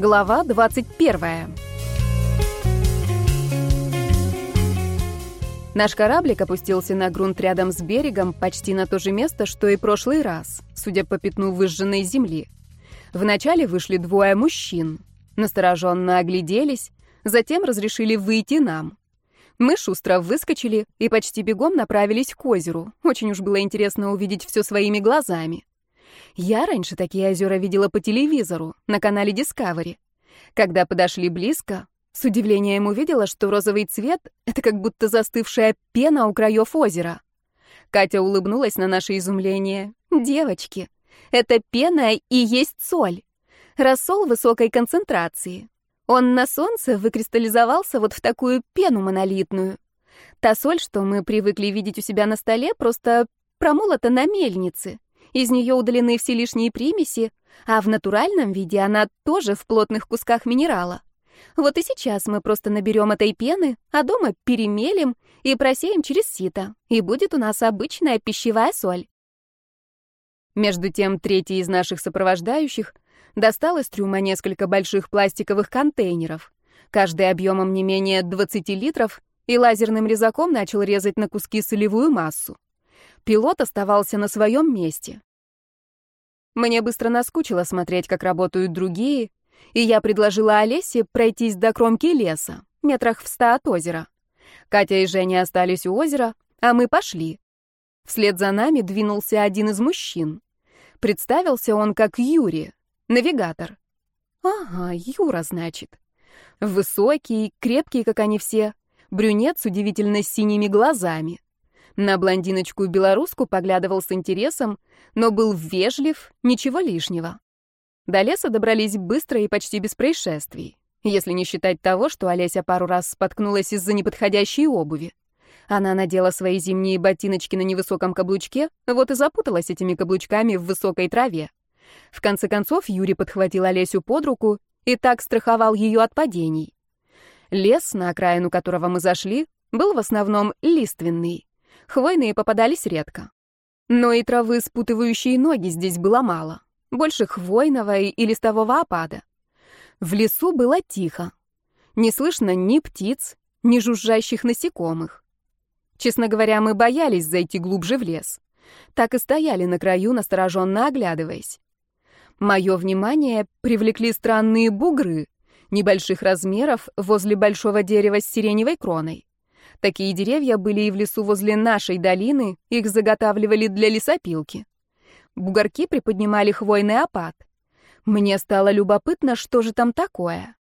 Глава 21. Наш кораблик опустился на грунт рядом с берегом, почти на то же место, что и прошлый раз, судя по пятну выжженной земли. Вначале вышли двое мужчин. Настороженно огляделись, затем разрешили выйти нам. Мы шустро выскочили и почти бегом направились к озеру. Очень уж было интересно увидеть все своими глазами. Я раньше такие озера видела по телевизору, на канале Discovery. Когда подошли близко, с удивлением увидела, что розовый цвет — это как будто застывшая пена у краев озера. Катя улыбнулась на наше изумление. «Девочки, это пена и есть соль. Рассол высокой концентрации. Он на солнце выкристаллизовался вот в такую пену монолитную. Та соль, что мы привыкли видеть у себя на столе, просто промолота на мельнице. Из нее удалены все лишние примеси, а в натуральном виде она тоже в плотных кусках минерала. Вот и сейчас мы просто наберем этой пены, а дома перемелем и просеем через сито, и будет у нас обычная пищевая соль. Между тем, третий из наших сопровождающих достал из трюма несколько больших пластиковых контейнеров, каждый объемом не менее 20 литров, и лазерным резаком начал резать на куски солевую массу. Пилот оставался на своем месте. Мне быстро наскучило смотреть, как работают другие, и я предложила Олесе пройтись до кромки леса, метрах в ста от озера. Катя и Женя остались у озера, а мы пошли. Вслед за нами двинулся один из мужчин. Представился он как Юрий, навигатор. Ага, Юра, значит. Высокий, крепкий, как они все, брюнет с удивительно синими глазами. На блондиночку-белоруску поглядывал с интересом, но был вежлив, ничего лишнего. До леса добрались быстро и почти без происшествий, если не считать того, что Олеся пару раз споткнулась из-за неподходящей обуви. Она надела свои зимние ботиночки на невысоком каблучке, вот и запуталась этими каблучками в высокой траве. В конце концов Юрий подхватил Олесю под руку и так страховал ее от падений. Лес, на окраину которого мы зашли, был в основном лиственный. Хвойные попадались редко. Но и травы, спутывающие ноги, здесь было мало. Больше хвойного и листового опада. В лесу было тихо. Не слышно ни птиц, ни жужжащих насекомых. Честно говоря, мы боялись зайти глубже в лес. Так и стояли на краю, настороженно оглядываясь. Мое внимание привлекли странные бугры, небольших размеров, возле большого дерева с сиреневой кроной. Такие деревья были и в лесу возле нашей долины, их заготавливали для лесопилки. Бугорки приподнимали хвойный опад. Мне стало любопытно, что же там такое.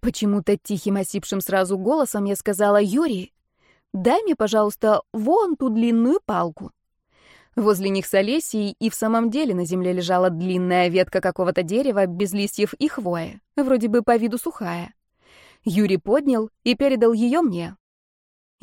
Почему-то тихим осипшим сразу голосом я сказала Юрий, дай мне, пожалуйста, вон ту длинную палку. Возле них с Олесей и в самом деле на земле лежала длинная ветка какого-то дерева без листьев и хвоя, вроде бы по виду сухая. Юрий поднял и передал ее мне.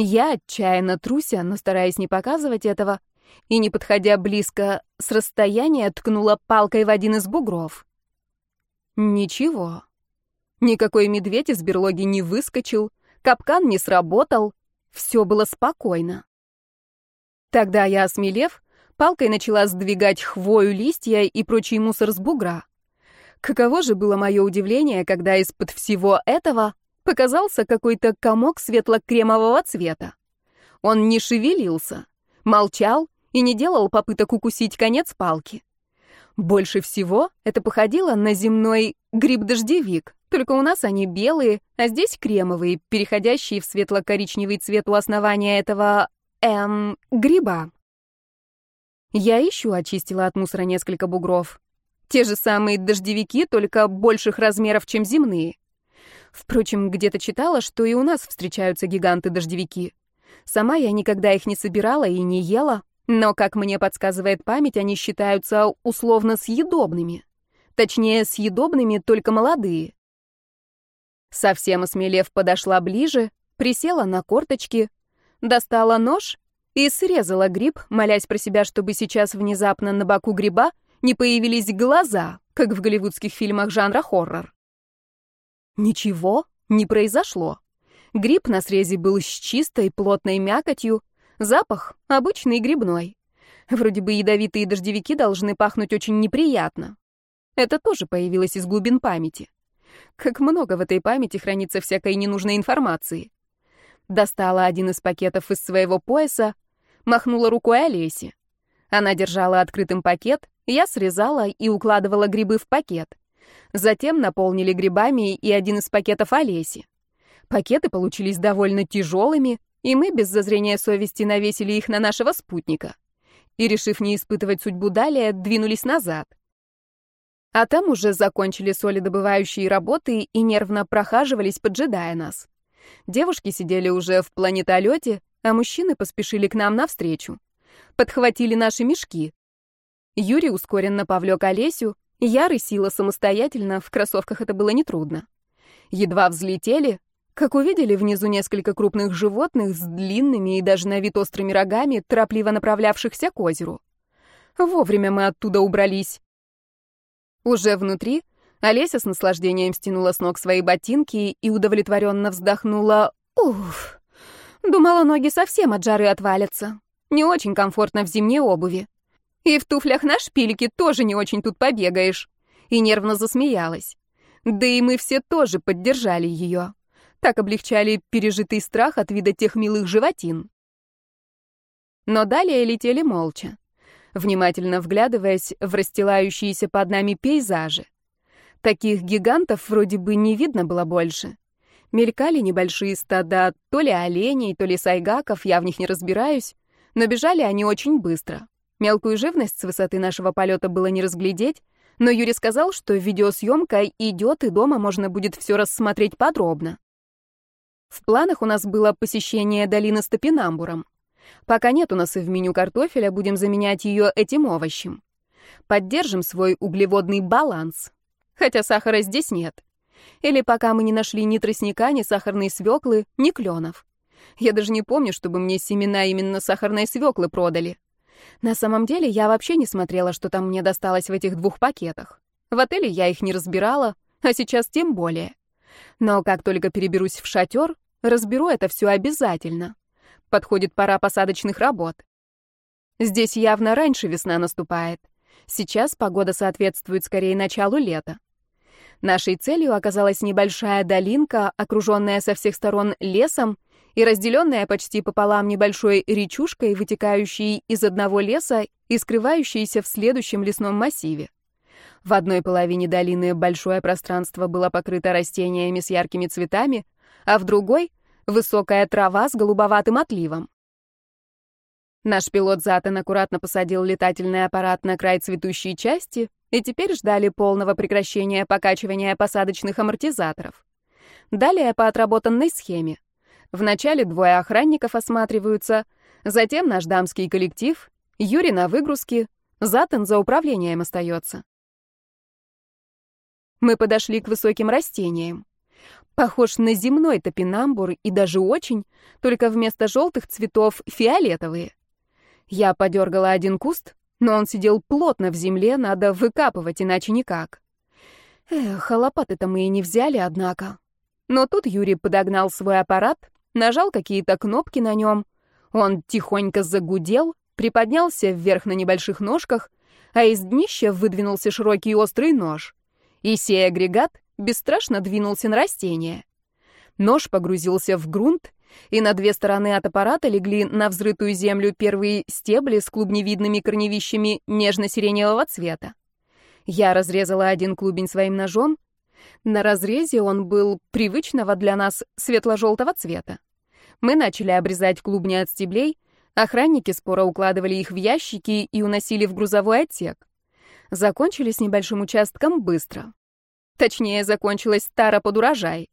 Я отчаянно труся, но стараясь не показывать этого, и, не подходя близко, с расстояния ткнула палкой в один из бугров. Ничего. Никакой медведь из берлоги не выскочил, капкан не сработал, все было спокойно. Тогда я, осмелев, палкой начала сдвигать хвою, листья и прочий мусор с бугра. Каково же было мое удивление, когда из-под всего этого показался какой-то комок светло-кремового цвета. Он не шевелился, молчал и не делал попыток укусить конец палки. Больше всего это походило на земной гриб-дождевик, только у нас они белые, а здесь кремовые, переходящие в светло-коричневый цвет у основания этого, эм, гриба. Я еще очистила от мусора несколько бугров. Те же самые дождевики, только больших размеров, чем земные. Впрочем, где-то читала, что и у нас встречаются гиганты-дождевики. Сама я никогда их не собирала и не ела, но, как мне подсказывает память, они считаются условно съедобными. Точнее, съедобными только молодые. Совсем осмелев подошла ближе, присела на корточки, достала нож и срезала гриб, молясь про себя, чтобы сейчас внезапно на боку гриба не появились глаза, как в голливудских фильмах жанра хоррор. Ничего не произошло. Гриб на срезе был с чистой, плотной мякотью, запах обычный грибной. Вроде бы ядовитые дождевики должны пахнуть очень неприятно. Это тоже появилось из глубин памяти. Как много в этой памяти хранится всякой ненужной информации. Достала один из пакетов из своего пояса, махнула рукой Олесе. Она держала открытым пакет, я срезала и укладывала грибы в пакет. Затем наполнили грибами и один из пакетов Олеси. Пакеты получились довольно тяжелыми, и мы без зазрения совести навесили их на нашего спутника. И, решив не испытывать судьбу далее, двинулись назад. А там уже закончили солидобывающие работы и нервно прохаживались, поджидая нас. Девушки сидели уже в планетолете, а мужчины поспешили к нам навстречу. Подхватили наши мешки. Юрий ускоренно повлек Олесю, я рысила самостоятельно, в кроссовках это было нетрудно. Едва взлетели, как увидели внизу несколько крупных животных с длинными и даже на вид острыми рогами, торопливо направлявшихся к озеру. Вовремя мы оттуда убрались. Уже внутри Олеся с наслаждением стянула с ног свои ботинки и удовлетворенно вздохнула. Уф, думала, ноги совсем от жары отвалятся. Не очень комфортно в зимней обуви. И в туфлях на шпильке тоже не очень тут побегаешь. И нервно засмеялась. Да и мы все тоже поддержали ее. Так облегчали пережитый страх от вида тех милых животин. Но далее летели молча внимательно вглядываясь в расстилающиеся под нами пейзажи. Таких гигантов вроде бы не видно было больше. Мелькали небольшие стада то ли оленей, то ли сайгаков, я в них не разбираюсь, но бежали они очень быстро. Мелкую живность с высоты нашего полета было не разглядеть, но Юрий сказал, что видеосъемка идет, и дома можно будет все рассмотреть подробно. В планах у нас было посещение долины с топинамбуром. Пока нет у нас и в меню картофеля, будем заменять ее этим овощем. Поддержим свой углеводный баланс. Хотя сахара здесь нет. Или пока мы не нашли ни тростника, ни сахарной свеклы, ни кленов. Я даже не помню, чтобы мне семена именно сахарной свеклы продали. На самом деле, я вообще не смотрела, что там мне досталось в этих двух пакетах. В отеле я их не разбирала, а сейчас тем более. Но как только переберусь в шатер, разберу это все обязательно. Подходит пора посадочных работ. Здесь явно раньше весна наступает. Сейчас погода соответствует скорее началу лета. Нашей целью оказалась небольшая долинка, окруженная со всех сторон лесом и разделенная почти пополам небольшой речушкой, вытекающей из одного леса и скрывающейся в следующем лесном массиве. В одной половине долины большое пространство было покрыто растениями с яркими цветами, а в другой Высокая трава с голубоватым отливом. Наш пилот Затан аккуратно посадил летательный аппарат на край цветущей части и теперь ждали полного прекращения покачивания посадочных амортизаторов. Далее по отработанной схеме. Вначале двое охранников осматриваются, затем наш дамский коллектив, Юрий на выгрузке, Затан за управлением остается. Мы подошли к высоким растениям. Похож на земной топинамбур и даже очень, только вместо желтых цветов фиолетовые. Я подергала один куст, но он сидел плотно в земле, надо выкапывать, иначе никак. Эх, а лопаты-то мы и не взяли, однако. Но тут Юрий подогнал свой аппарат, нажал какие-то кнопки на нем. Он тихонько загудел, приподнялся вверх на небольших ножках, а из днища выдвинулся широкий острый нож. И сей агрегат бесстрашно двинулся на растение. Нож погрузился в грунт, и на две стороны от аппарата легли на взрытую землю первые стебли с клубневидными корневищами нежно-сиреневого цвета. Я разрезала один клубень своим ножом. На разрезе он был привычного для нас светло-желтого цвета. Мы начали обрезать клубни от стеблей, охранники споро укладывали их в ящики и уносили в грузовой отсек. Закончили с небольшим участком быстро. Точнее, закончилась стара под урожай.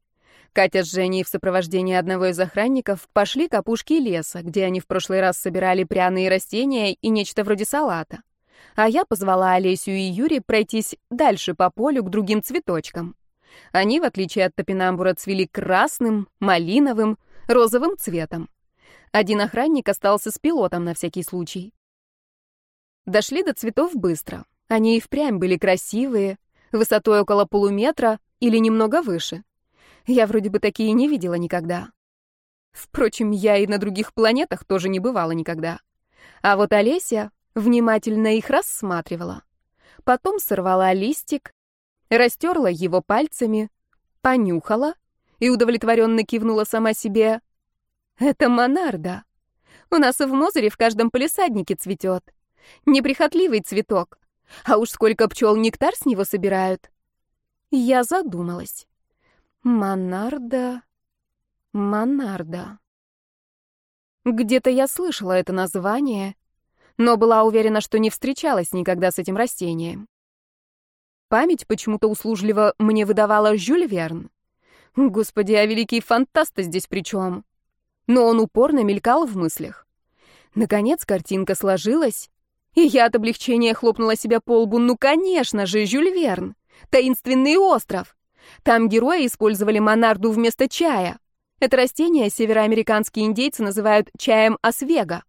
Катя с Женей в сопровождении одного из охранников пошли к опушке леса, где они в прошлый раз собирали пряные растения и нечто вроде салата. А я позвала Олесю и Юри пройтись дальше по полю к другим цветочкам. Они, в отличие от топинамбура, цвели красным, малиновым, розовым цветом. Один охранник остался с пилотом на всякий случай. Дошли до цветов быстро. Они и впрямь были красивые, высотой около полуметра или немного выше. Я вроде бы такие не видела никогда. Впрочем, я и на других планетах тоже не бывала никогда. А вот Олеся внимательно их рассматривала. Потом сорвала листик, растерла его пальцами, понюхала и удовлетворенно кивнула сама себе. «Это монарда. У нас в Мозыре в каждом полисаднике цветет. Неприхотливый цветок. А уж сколько пчел нектар с него собирают». Я задумалась. Монарда... Монарда... Где-то я слышала это название, но была уверена, что не встречалась никогда с этим растением. Память почему-то услужливо мне выдавала Жюль Верн. Господи, а великий фантаст здесь при чем? Но он упорно мелькал в мыслях. Наконец картинка сложилась, и я от облегчения хлопнула себя по лбу. Ну, конечно же, Жюль Верн. Таинственный остров. Там герои использовали монарду вместо чая. Это растение североамериканские индейцы называют чаем освега.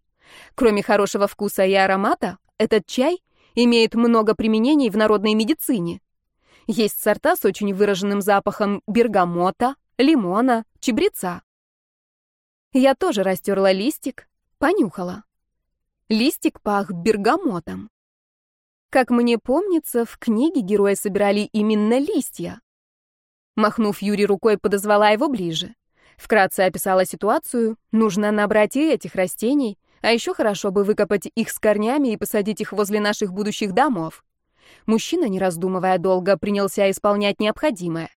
Кроме хорошего вкуса и аромата, этот чай имеет много применений в народной медицине. Есть сорта с очень выраженным запахом бергамота, лимона, чебреца. Я тоже растерла листик, понюхала. Листик пах бергамотом. Как мне помнится, в книге герои собирали именно листья. Махнув Юре рукой, подозвала его ближе. Вкратце описала ситуацию. Нужно набрать и этих растений, а еще хорошо бы выкопать их с корнями и посадить их возле наших будущих домов. Мужчина, не раздумывая долго, принялся исполнять необходимое.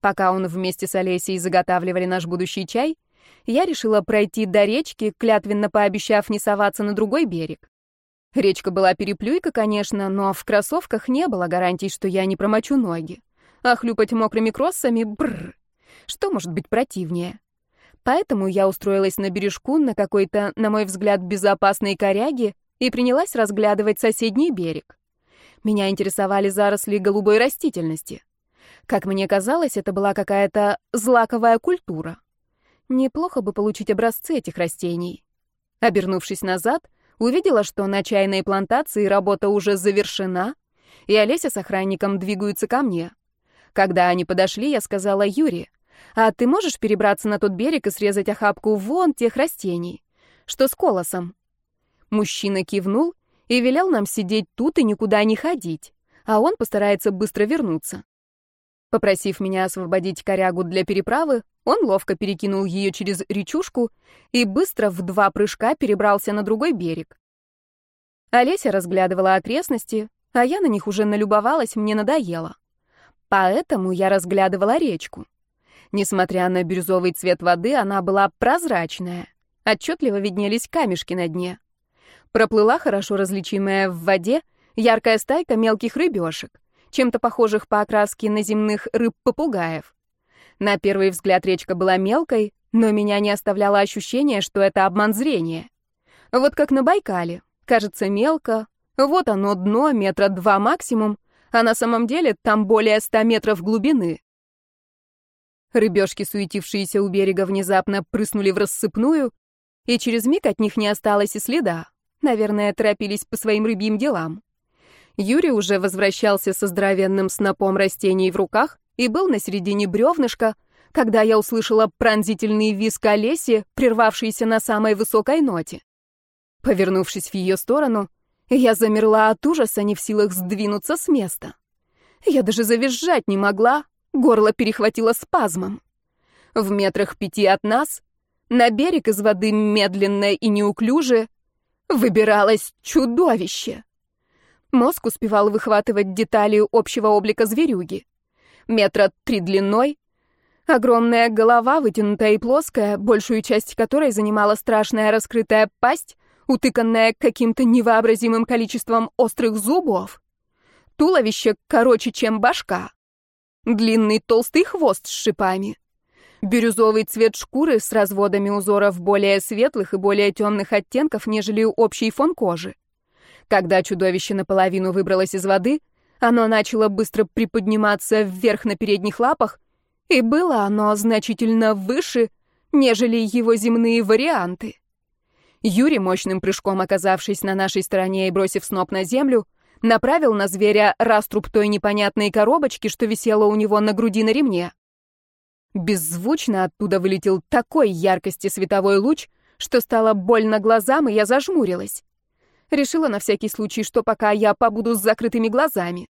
Пока он вместе с Олесей заготавливали наш будущий чай, я решила пройти до речки, клятвенно пообещав не соваться на другой берег. Речка была переплюйка, конечно, но в кроссовках не было гарантий, что я не промочу ноги. А хлюпать мокрыми кроссами — бррр. Что может быть противнее? Поэтому я устроилась на бережку на какой-то, на мой взгляд, безопасной коряге и принялась разглядывать соседний берег. Меня интересовали заросли голубой растительности. Как мне казалось, это была какая-то злаковая культура. Неплохо бы получить образцы этих растений. Обернувшись назад, увидела, что на чайной плантации работа уже завершена, и Олеся с охранником двигаются ко мне. Когда они подошли, я сказала Юре, а ты можешь перебраться на тот берег и срезать охапку вон тех растений, что с колосом?» Мужчина кивнул и велел нам сидеть тут и никуда не ходить, а он постарается быстро вернуться. Попросив меня освободить корягу для переправы, он ловко перекинул ее через речушку и быстро в два прыжка перебрался на другой берег. Олеся разглядывала окрестности, а я на них уже налюбовалась, мне надоело. Поэтому я разглядывала речку. Несмотря на бирюзовый цвет воды, она была прозрачная. Отчетливо виднелись камешки на дне. Проплыла хорошо различимая в воде яркая стайка мелких рыбешек, чем-то похожих по окраске на земных рыб-попугаев. На первый взгляд речка была мелкой, но меня не оставляло ощущение, что это обман зрения. Вот как на Байкале. Кажется мелко, вот оно дно, метра два максимум, а на самом деле там более ста метров глубины. Рыбешки, суетившиеся у берега, внезапно прыснули в рассыпную, и через миг от них не осталось и следа. Наверное, торопились по своим рыбьим делам. Юрий уже возвращался со здоровенным снопом растений в руках и был на середине бревнышка, когда я услышала пронзительный визг Олеси, прервавшийся на самой высокой ноте. Повернувшись в ее сторону, я замерла от ужаса, не в силах сдвинуться с места. Я даже завизжать не могла, Горло перехватило спазмом. В метрах пяти от нас, на берег из воды медленно и неуклюже, выбиралось чудовище. Мозг успевал выхватывать детали общего облика зверюги. Метра три длиной, огромная голова, вытянутая и плоская, большую часть которой занимала страшная раскрытая пасть, утыканная каким-то невообразимым количеством острых зубов. Туловище короче, чем башка. Длинный толстый хвост с шипами. Бирюзовый цвет шкуры с разводами узоров более светлых и более темных оттенков, нежели общий фон кожи. Когда чудовище наполовину выбралось из воды, оно начало быстро приподниматься вверх на передних лапах, и было оно значительно выше, нежели его земные варианты. Юрий, мощным прыжком оказавшись на нашей стороне и бросив сноп на землю, направил на зверя раструб той непонятной коробочки, что висела у него на груди на ремне. Беззвучно оттуда вылетел такой яркости световой луч, что стало больно глазам, и я зажмурилась. Решила на всякий случай, что пока я побуду с закрытыми глазами.